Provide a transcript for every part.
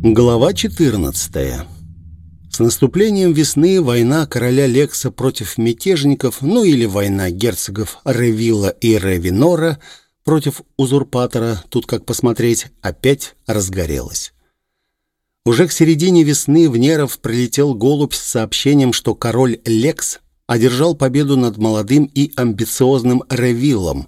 Глава 14. С наступлением весны война короля Лекса против мятежников, ну или война герцогов Ревилла и Ревинора против узурпатора, тут как посмотреть, опять разгорелась. Уже к середине весны в Неров прилетел голубь с сообщением, что король Лекс одержал победу над молодым и амбициозным Ревиллом,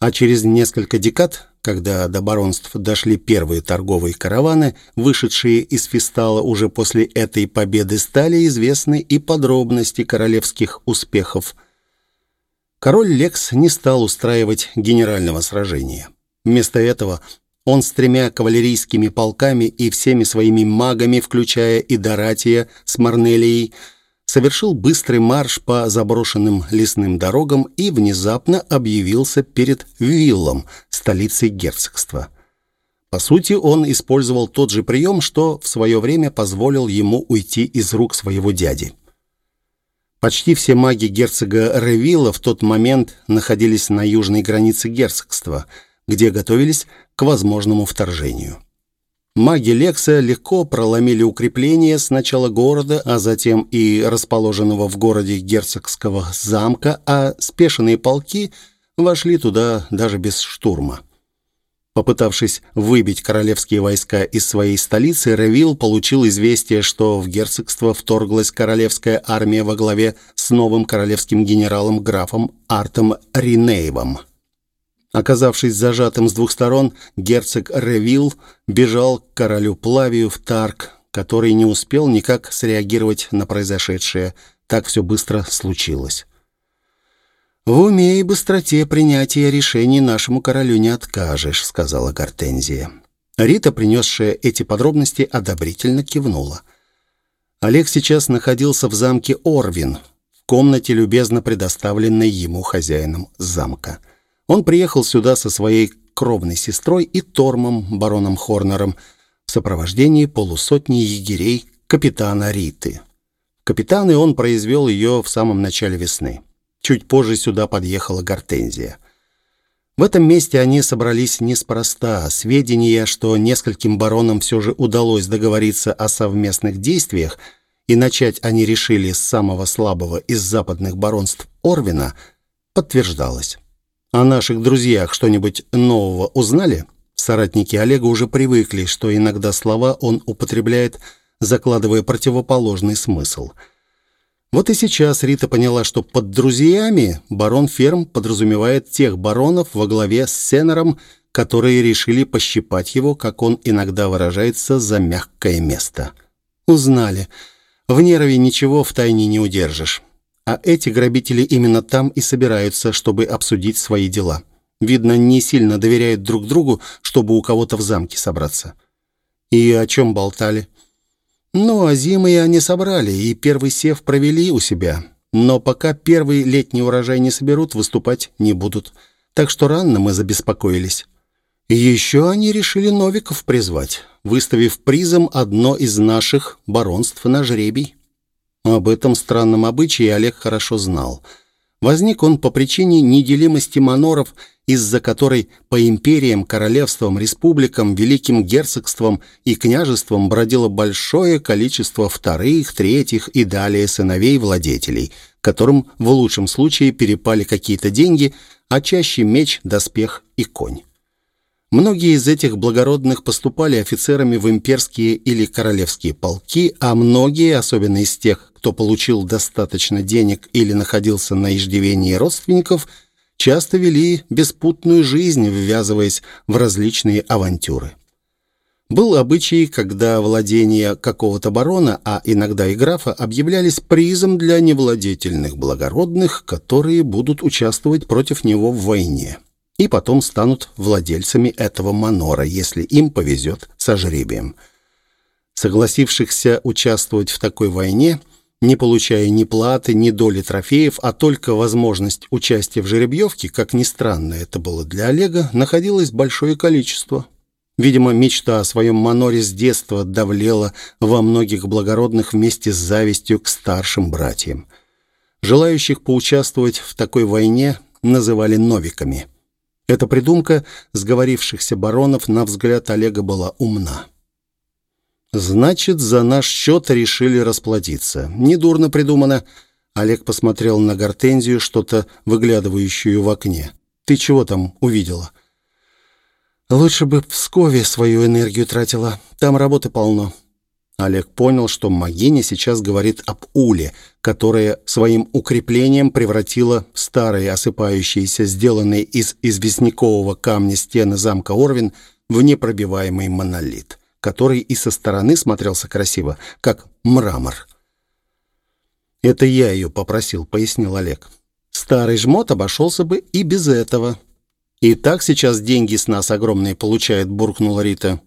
а через несколько декад когда до баронств дошли первые торговые караваны, вышедшие из Фистала уже после этой победы, стали известны и подробности королевских успехов. Король Лекс не стал устраивать генерального сражения. Вместо этого он с тремя кавалерийскими полками и всеми своими магами, включая и Доратия с Марнелией, совершил быстрый марш по заброшенным лесным дорогам и внезапно объявился перед Виллом, столицей герцогства. По сути, он использовал тот же прием, что в свое время позволил ему уйти из рук своего дяди. Почти все маги герцога Ревилла в тот момент находились на южной границе герцогства, где готовились к возможному вторжению. Маги Лекса легко проломили укрепления сначала города, а затем и расположенного в городе герцогского замка, а спешенные полки вошли туда даже без штурма. Попытавшись выбить королевские войска из своей столицы, Ревил получил известие, что в герцогство вторглась королевская армия во главе с новым королевским генералом графом Артом Ринеевым. Оказавшись зажатым с двух сторон, герцог Ревил бежал к королю Плавию в Тарк, который не успел никак среагировать на произошедшее. Так все быстро случилось. «В уме и быстроте принятия решений нашему королю не откажешь», — сказала Гортензия. Рита, принесшая эти подробности, одобрительно кивнула. Олег сейчас находился в замке Орвин, в комнате, любезно предоставленной ему хозяином замка. Он приехал сюда со своей кровной сестрой и Тормом, бароном Хорнером, в сопровождении полусотни егерей капитана Риты. Капитаны он произвел ее в самом начале весны. Чуть позже сюда подъехала Гортензия. В этом месте они собрались неспроста. Сведения, что нескольким баронам все же удалось договориться о совместных действиях, и начать они решили с самого слабого из западных баронств Орвина, подтверждалось. О наших друзьях что-нибудь нового узнали? Соратники Олега уже привыкли, что иногда слова он употребляет, закладывая противоположный смысл. Вот и сейчас Рита поняла, что под друзьями барон Ферм подразумевает тех баронов во главе с Сенером, которые решили пощипать его, как он иногда выражается, за мягкое место. Узнали. В Нерове ничего в тайне не удержишь. А эти грабители именно там и собираются, чтобы обсудить свои дела. Видно, не сильно доверяют друг другу, чтобы у кого-то в замке собраться. И о чем болтали? Ну, а зимы они собрали, и первый сев провели у себя. Но пока первый летний урожай не соберут, выступать не будут. Так что рано мы забеспокоились. Еще они решили новиков призвать, выставив призом одно из наших баронств на жребий. Об этом странном обычае Олег хорошо знал. Возник он по причине неделимости маноров, из-за которой по империям, королевствам, республикам, великим герцогствам и княжествам бродило большое количество вторых, третьих и далее сыновей владетелей, которым в лучшем случае перепали какие-то деньги, а чаще меч, доспех и конь. Многие из этих благородных поступали офицерами в имперские или королевские полки, а многие, особенно из тех, кто получил достаточно денег или находился на иждивении родственников, часто вели беспутную жизнь, ввязываясь в различные авантюры. Был обычай, когда владения какого-то барона, а иногда и графа, объявлялись призом для невладетельных благородных, которые будут участвовать против него в войне и потом станут владельцами этого манора, если им повезет со жребием. Согласившихся участвовать в такой войне, не получая ни платы, ни доли трофеев, а только возможность участия в жеребьевке, как ни странно это было для Олега, находилось большое количество. Видимо, мечта о своем маноре с детства давлела во многих благородных вместе с завистью к старшим братьям. Желающих поучаствовать в такой войне называли новиками – эта придумка сговорившихся баронов, на взгляд Олега, была умна. Значит, за наш счет решили расплатиться. Недурно придумано. Олег посмотрел на Гортензию, что-то выглядывающую в окне. Ты чего там увидела? Лучше бы в Пскове свою энергию тратила. Там работы полно. Олег понял, что Магиня сейчас говорит об уле, которая своим укреплением превратила старые осыпающиеся, сделанные из известнякового камня стены замка Орвин, в непробиваемый монолит, который и со стороны смотрелся красиво, как мрамор. «Это я ее попросил», — пояснил Олег. «Старый жмот обошелся бы и без этого». «И так сейчас деньги с нас огромные получает», — буркнула Рита.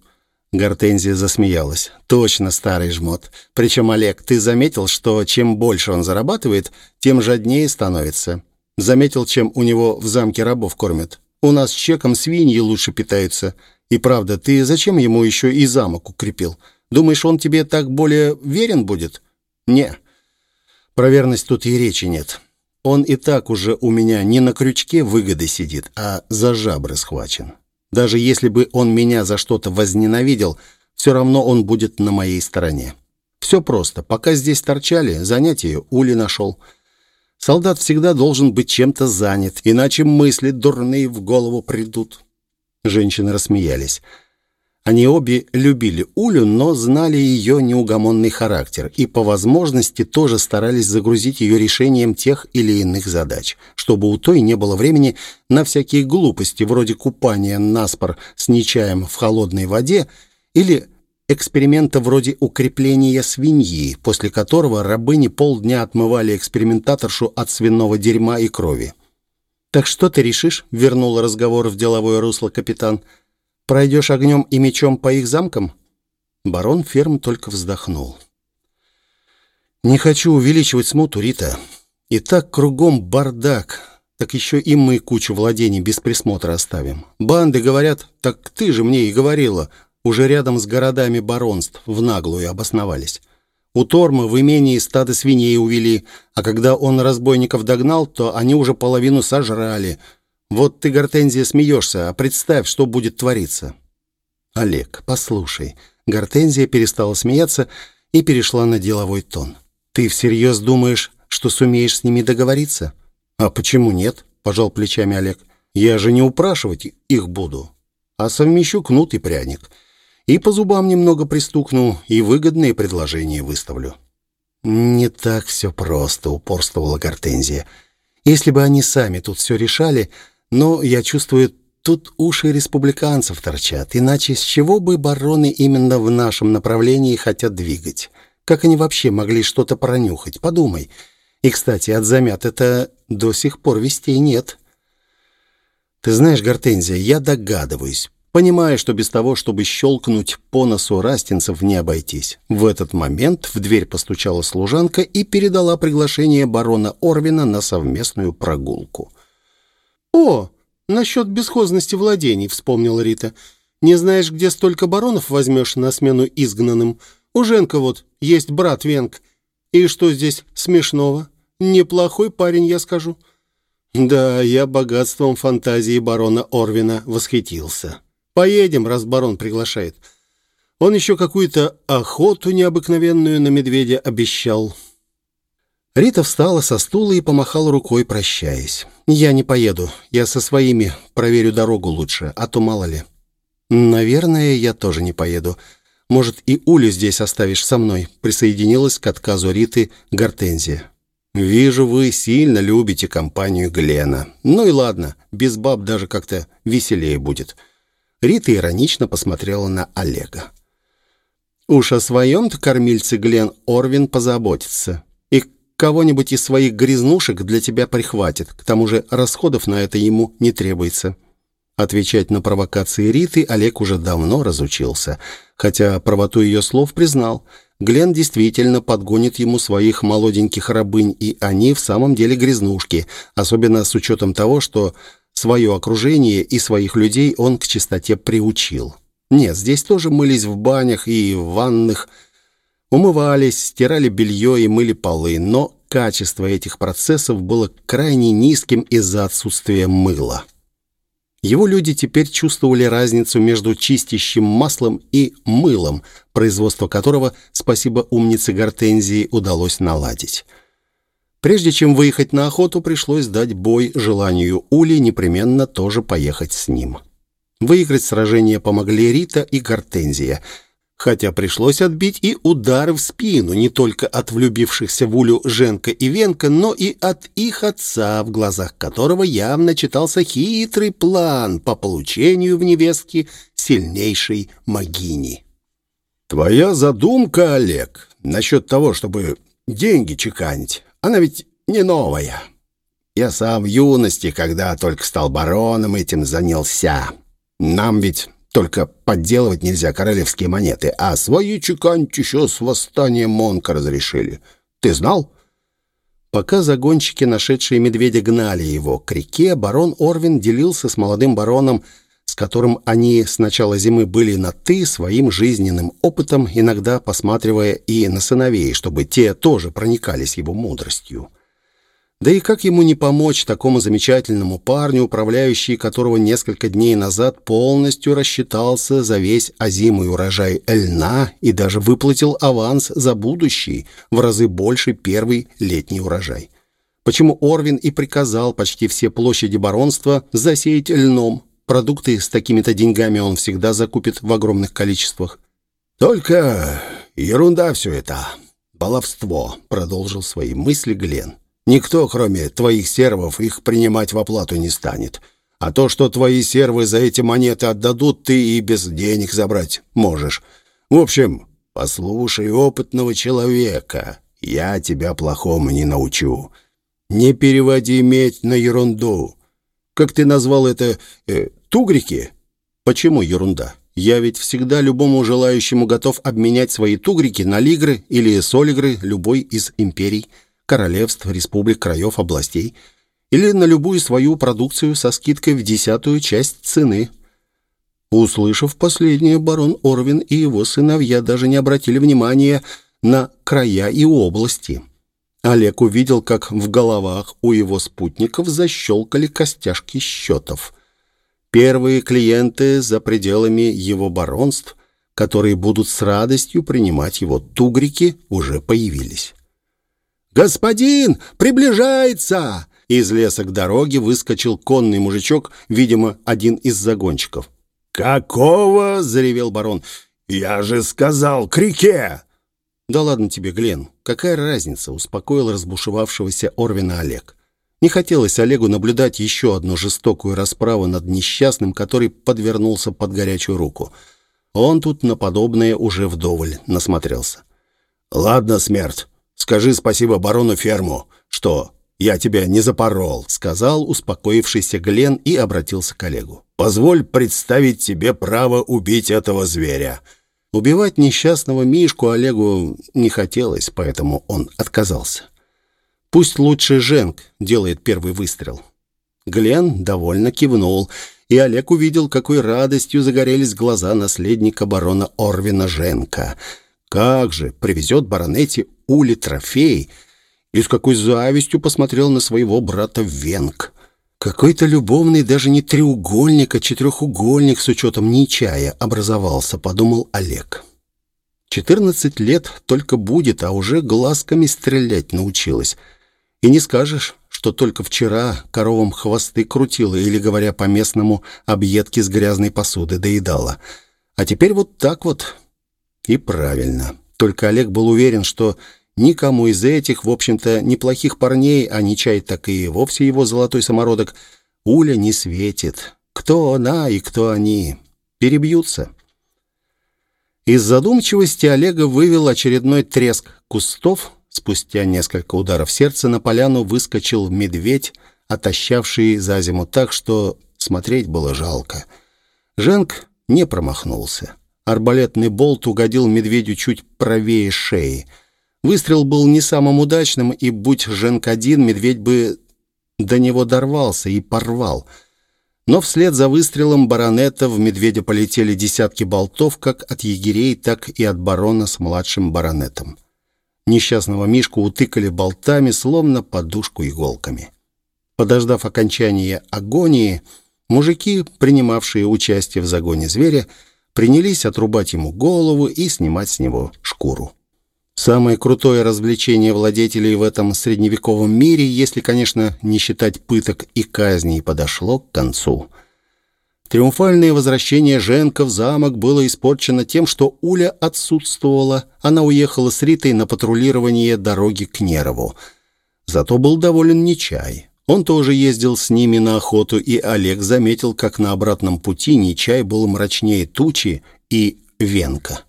Гортензия засмеялась. «Точно старый жмот. Причем, Олег, ты заметил, что чем больше он зарабатывает, тем жаднее становится. Заметил, чем у него в замке рабов кормят. У нас чеком свиньи лучше питаются. И правда, ты зачем ему еще и замок укрепил? Думаешь, он тебе так более верен будет? Не. Про верность тут и речи нет. Он и так уже у меня не на крючке выгоды сидит, а за жабры схвачен. Даже если бы он меня за что-то возненавидел, все равно он будет на моей стороне. Все просто. Пока здесь торчали, занятие Ули нашел. Солдат всегда должен быть чем-то занят, иначе мысли дурные в голову придут. Женщины рассмеялись. Они обе любили Улю, но знали ее неугомонный характер и по возможности тоже старались загрузить ее решением тех или иных задач, чтобы у той не было времени на всякие глупости вроде купания наспор с нечаем в холодной воде или эксперимента вроде укрепления свиньи, после которого рабыни полдня отмывали экспериментаторшу от свиного дерьма и крови. «Так что ты решишь?» — вернул разговор в деловое русло капитан — Пройдешь огнем и мечом по их замкам?» Барон Ферм только вздохнул. «Не хочу увеличивать смуту, Рита. И так кругом бардак. Так еще и мы кучу владений без присмотра оставим. Банды говорят, так ты же мне и говорила, уже рядом с городами баронств в наглую обосновались. У Торма в имении стадо свиней увели, а когда он разбойников догнал, то они уже половину сожрали». Вот ты, Гортензия, смеешься, а представь, что будет твориться. Олег, послушай. Гортензия перестала смеяться и перешла на деловой тон. Ты всерьез думаешь, что сумеешь с ними договориться? А почему нет? Пожал плечами Олег. Я же не упрашивать их буду, а совмещу кнут и пряник. И по зубам немного пристукну, и выгодные предложения выставлю. «Не так все просто», — упорствовала Гортензия. «Если бы они сами тут все решали, но я чувствую, тут уши республиканцев торчат. Иначе с чего бы бароны именно в нашем направлении хотят двигать? Как они вообще могли что-то пронюхать? Подумай. И, кстати, от замят это до сих пор вестей нет. Ты знаешь, Гортензия, я догадываюсь. Понимая, что без того, чтобы щелкнуть по носу растинцев, не обойтись. В этот момент в дверь постучала служанка и передала приглашение барона Орвина на совместную прогулку. «О, насчет бесхозности владений», — вспомнила Рита. «Не знаешь, где столько баронов возьмешь на смену изгнанным? У Женка вот есть брат Венг. И что здесь смешного? Неплохой парень, я скажу». «Да, я богатством фантазии барона Орвина восхитился. Поедем, раз барон приглашает. Он еще какую-то охоту необыкновенную на медведя обещал». Рита встала со стула и помахала рукой, прощаясь. «Я не поеду. Я со своими проверю дорогу лучше, а то мало ли». «Наверное, я тоже не поеду. Может, и Улю здесь оставишь со мной?» Присоединилась к отказу Риты Гортензия. «Вижу, вы сильно любите компанию Глена. Ну и ладно, без баб даже как-то веселее будет». Рита иронично посмотрела на Олега. «Уж о своем-то кормильце Глен Орвин позаботится кого-нибудь из своих грязнушек для тебя прихватит. К тому же расходов на это ему не требуется». Отвечать на провокации Риты Олег уже давно разучился, хотя правоту ее слов признал. Глен действительно подгонит ему своих молоденьких рабынь, и они в самом деле грязнушки, особенно с учетом того, что свое окружение и своих людей он к чистоте приучил. Нет, здесь тоже мылись в банях и в ванных, Умывались, стирали белье и мыли полы, но качество этих процессов было крайне низким из-за отсутствия мыла. Его люди теперь чувствовали разницу между чистящим маслом и мылом, производство которого, спасибо умнице Гортензии, удалось наладить. Прежде чем выехать на охоту, пришлось дать бой желанию Ули непременно тоже поехать с ним. Выиграть сражение помогли Рита и Гортензия – хотя пришлось отбить и удары в спину не только от влюбившихся в Улю Женка и Венка, но и от их отца, в глазах которого явно читался хитрый план по получению в невестке сильнейшей могини. «Твоя задумка, Олег, насчет того, чтобы деньги чеканить, она ведь не новая. Я сам в юности, когда только стал бароном, этим занялся. Нам ведь только подделывать нельзя королевские монеты, а свои чеканить еще с восстанием Монка разрешили. Ты знал?» Пока загонщики, нашедшие медведя, гнали его к реке, барон Орвин делился с молодым бароном, с которым они с начала зимы были на «ты», своим жизненным опытом, иногда посматривая и на сыновей, чтобы те тоже проникались его мудростью. Да и как ему не помочь такому замечательному парню, управляющий которого несколько дней назад полностью рассчитался за весь озимый урожай льна и даже выплатил аванс за будущий, в разы больше первый летний урожай. Почему Орвин и приказал почти все площади баронства засеять льном. Продукты с такими-то деньгами он всегда закупит в огромных количествах. «Только ерунда все это, баловство», — продолжил свои мысли Глен. Никто, кроме твоих сервов, их принимать в оплату не станет. А то, что твои сервы за эти монеты отдадут, ты и без денег забрать можешь. В общем, послушай опытного человека. Я тебя плохому не научу. Не переводи медь на ерунду. Как ты назвал это? Э, тугрики? Почему ерунда? Я ведь всегда любому желающему готов обменять свои тугрики на лигры или солигры любой из империй королевств, республик, краев, областей или на любую свою продукцию со скидкой в десятую часть цены. Услышав последнее, барон Орвин и его сыновья даже не обратили внимания на края и области. Олег увидел, как в головах у его спутников защелкали костяшки счетов. Первые клиенты за пределами его баронств, которые будут с радостью принимать его тугрики, уже появились. «Господин, приближается!» Из леса к дороге выскочил конный мужичок, видимо, один из загонщиков. «Какого?» — заревел барон. «Я же сказал, к реке!» «Да ладно тебе, Глен, какая разница?» — успокоил разбушевавшегося Орвина Олег. Не хотелось Олегу наблюдать еще одну жестокую расправу над несчастным, который подвернулся под горячую руку. Он тут на подобное уже вдоволь насмотрелся. «Ладно, смерть, Скажи спасибо барону Ферму, что я тебя не запорол», — сказал успокоившийся Глен и обратился к коллегу. «Позволь представить тебе право убить этого зверя». Убивать несчастного Мишку Олегу не хотелось, поэтому он отказался. Пусть лучше Женк делает первый выстрел. Глен довольно кивнул, и Олег увидел, какой радостью загорелись глаза наследника барона Орвина Женка — как же привезет баронете Ули трофей и с какой завистью посмотрел на своего брата Венг. Какой-то любовный даже не треугольник, а четырехугольник с учетом Нечая образовался, подумал Олег. Четырнадцать лет только будет, а уже глазками стрелять научилась. И не скажешь, что только вчера коровам хвосты крутила или, говоря по-местному, объедки с грязной посуды доедала. А теперь вот так вот и правильно. Только Олег был уверен, что никому из этих, в общем-то, неплохих парней, а не чай так и вовсе его золотой самородок, Уля не светит. Кто она и кто они? Перебьются. Из задумчивости Олега вывел очередной треск кустов. Спустя несколько ударов сердца на поляну выскочил медведь, отощавший за зиму так, что смотреть было жалко. Женк не промахнулся. Арбалетный болт угодил медведю чуть правее шеи. Выстрел был не самым удачным, и, будь Женк один, медведь бы до него дорвался и порвал. Но вслед за выстрелом баронета в медведя полетели десятки болтов, как от егерей, так и от барона с младшим баронетом. Несчастного Мишку утыкали болтами, словно подушку иголками. Подождав окончания агонии, Мужики, принимавшие участие в загоне зверя, принялись отрубать ему голову и снимать с него шкуру. Самое крутое развлечение владетелей в этом средневековом мире, если, конечно, не считать пыток и казней, подошло к концу. Триумфальное возвращение Женка в замок было испорчено тем, что Уля отсутствовала. Она уехала с Ритой на патрулирование дороги к Нерову. Зато был доволен Нечай. Он тоже ездил с ними на охоту, и Олег заметил, как на обратном пути Нечай был мрачнее тучи и венка.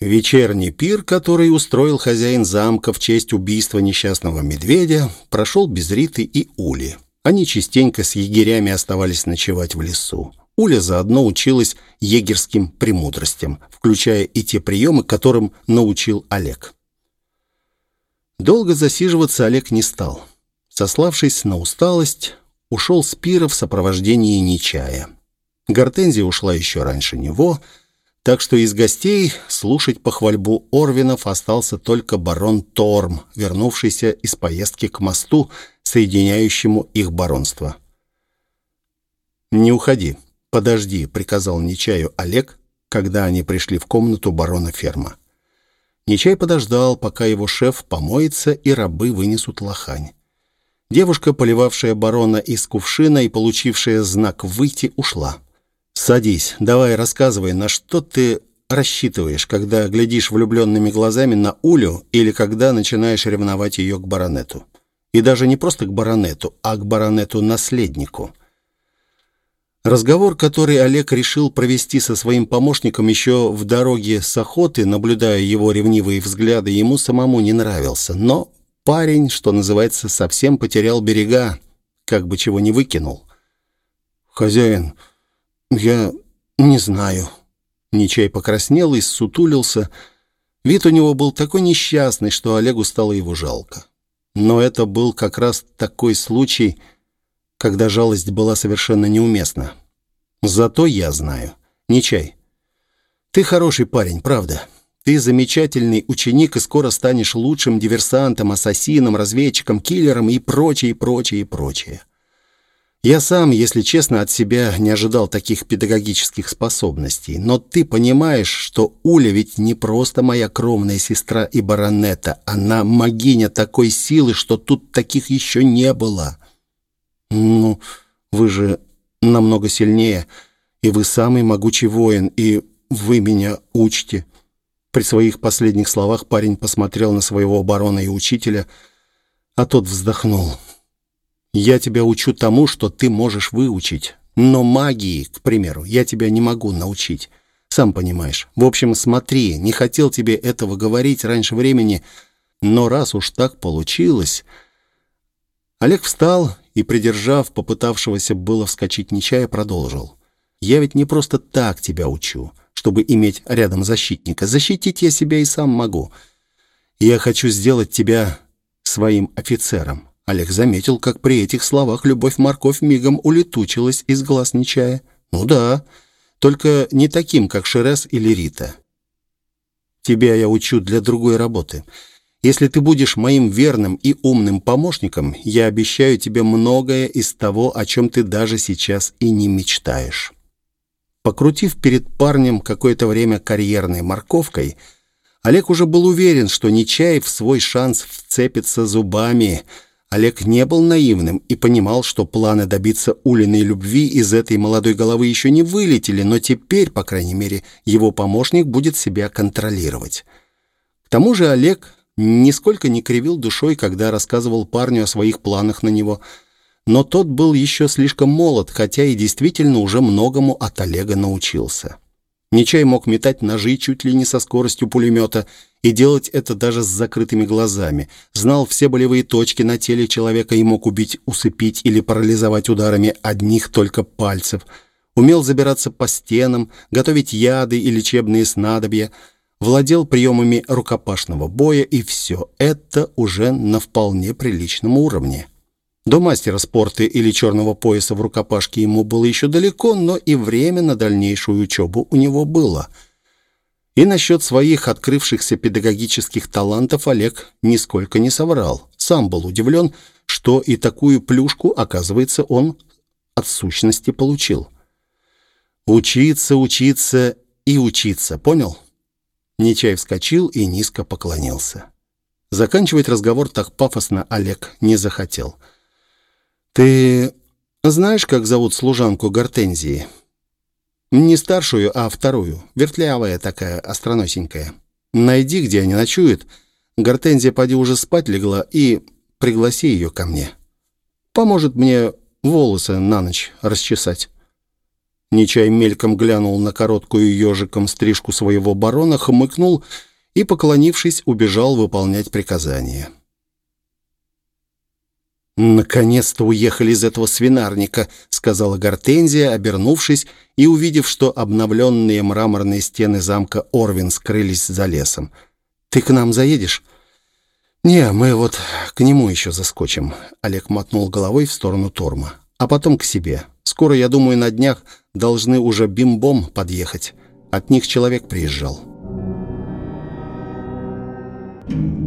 Вечерний пир, который устроил хозяин замка в честь убийства несчастного медведя, прошел без Риты и Ули. Они частенько с егерями оставались ночевать в лесу. Уля заодно училась егерским премудростям, включая и те приемы, которым научил Олег. Долго засиживаться Олег не стал. Сославшись на усталость, ушел с пира в сопровождении Нечая. Гортензия ушла еще раньше него — так что из гостей слушать похвальбу Орвинов остался только барон Торм, вернувшийся из поездки к мосту, соединяющему их баронство. «Не уходи, подожди», — приказал Нечаю Олег, когда они пришли в комнату барона ферма. Нечай подождал, пока его шеф помоется и рабы вынесут лохань. Девушка, поливавшая барона из кувшина и получившая знак «выйти», ушла. «Садись, давай рассказывай, на что ты рассчитываешь, когда глядишь влюбленными глазами на Улю или когда начинаешь ревновать ее к баронету? И даже не просто к баронету, а к баронету-наследнику». Разговор, который Олег решил провести со своим помощником еще в дороге с охоты, наблюдая его ревнивые взгляды, ему самому не нравился. Но парень, что называется, совсем потерял берега, как бы чего не выкинул. «Хозяин, «Я не знаю». Нечай покраснел и сутулился. Вид у него был такой несчастный, что Олегу стало его жалко. Но это был как раз такой случай, когда жалость была совершенно неуместна. Зато я знаю. Нечай, ты хороший парень, правда. Ты замечательный ученик и скоро станешь лучшим диверсантом, ассасином, разведчиком, киллером и прочее, прочее, прочее. Я сам, если честно, от себя не ожидал таких педагогических способностей. Но ты понимаешь, что Уля ведь не просто моя кровная сестра и баронета. Она могиня такой силы, что тут таких еще не было. Ну, вы же намного сильнее, и вы самый могучий воин, и вы меня учите. При своих последних словах парень посмотрел на своего барона и учителя, а тот вздохнул. Я тебя учу тому, что ты можешь выучить. Но магии, к примеру, я тебя не могу научить. Сам понимаешь. В общем, смотри, не хотел тебе этого говорить раньше времени, но раз уж так получилось... Олег встал и, придержав попытавшегося было вскочить Нечая, продолжил. «Я ведь не просто так тебя учу, чтобы иметь рядом защитника. Защитить я себя и сам могу. Я хочу сделать тебя своим офицером. Олег заметил, как при этих словах любовь-морковь мигом улетучилась из глаз Нечая. «Ну да, только не таким, как Шерес или Рита. Тебя я учу для другой работы. Если ты будешь моим верным и умным помощником, я обещаю тебе многое из того, о чем ты даже сейчас и не мечтаешь». Покрутив перед парнем какое-то время карьерной морковкой, Олег уже был уверен, что Нечаев свой шанс вцепится зубами – Олег не был наивным и понимал, что планы добиться Улиной любви из этой молодой головы еще не вылетели, но теперь, по крайней мере, его помощник будет себя контролировать. К тому же Олег нисколько не кривил душой, когда рассказывал парню о своих планах на него, но тот был еще слишком молод, хотя и действительно уже многому от Олега научился. Нечай мог метать ножи чуть ли не со скоростью пулемета и делать это даже с закрытыми глазами. Знал все болевые точки на теле человека и мог убить, усыпить или парализовать ударами одних только пальцев. Умел забираться по стенам, готовить яды и лечебные снадобья. Владел приемами рукопашного боя, и все это уже на вполне приличном уровне. До мастера спорта или черного пояса в рукопашке ему было еще далеко, но и время на дальнейшую учебу у него было. И насчет своих открывшихся педагогических талантов Олег нисколько не соврал. Сам был удивлен, что и такую плюшку, оказывается, он от сущности получил. Учиться, учиться и учиться, понял? Нечай вскочил и низко поклонился. Заканчивать разговор так пафосно Олег не захотел. «Ты знаешь, как зовут служанку Гортензии?» «Не старшую, а вторую. Вертлявая такая, остроносенькая. Найди, где они ночуют. Гортензия, поди, уже спать легла, и пригласи ее ко мне. Поможет мне волосы на ночь расчесать». Нечай мельком глянул на короткую ежиком стрижку своего барона, хмыкнул и, поклонившись, убежал выполнять приказание. «Наконец-то уехали из этого свинарника», — сказала Гортензия, обернувшись и увидев, что обновленные мраморные стены замка Орвин скрылись за лесом. «Ты к нам заедешь?» «Не, мы вот к нему еще заскочим», — Олег мотнул головой в сторону Торма. «А потом к себе. Скоро, я думаю, на днях должны уже бим-бом подъехать. От них человек приезжал». Thank you.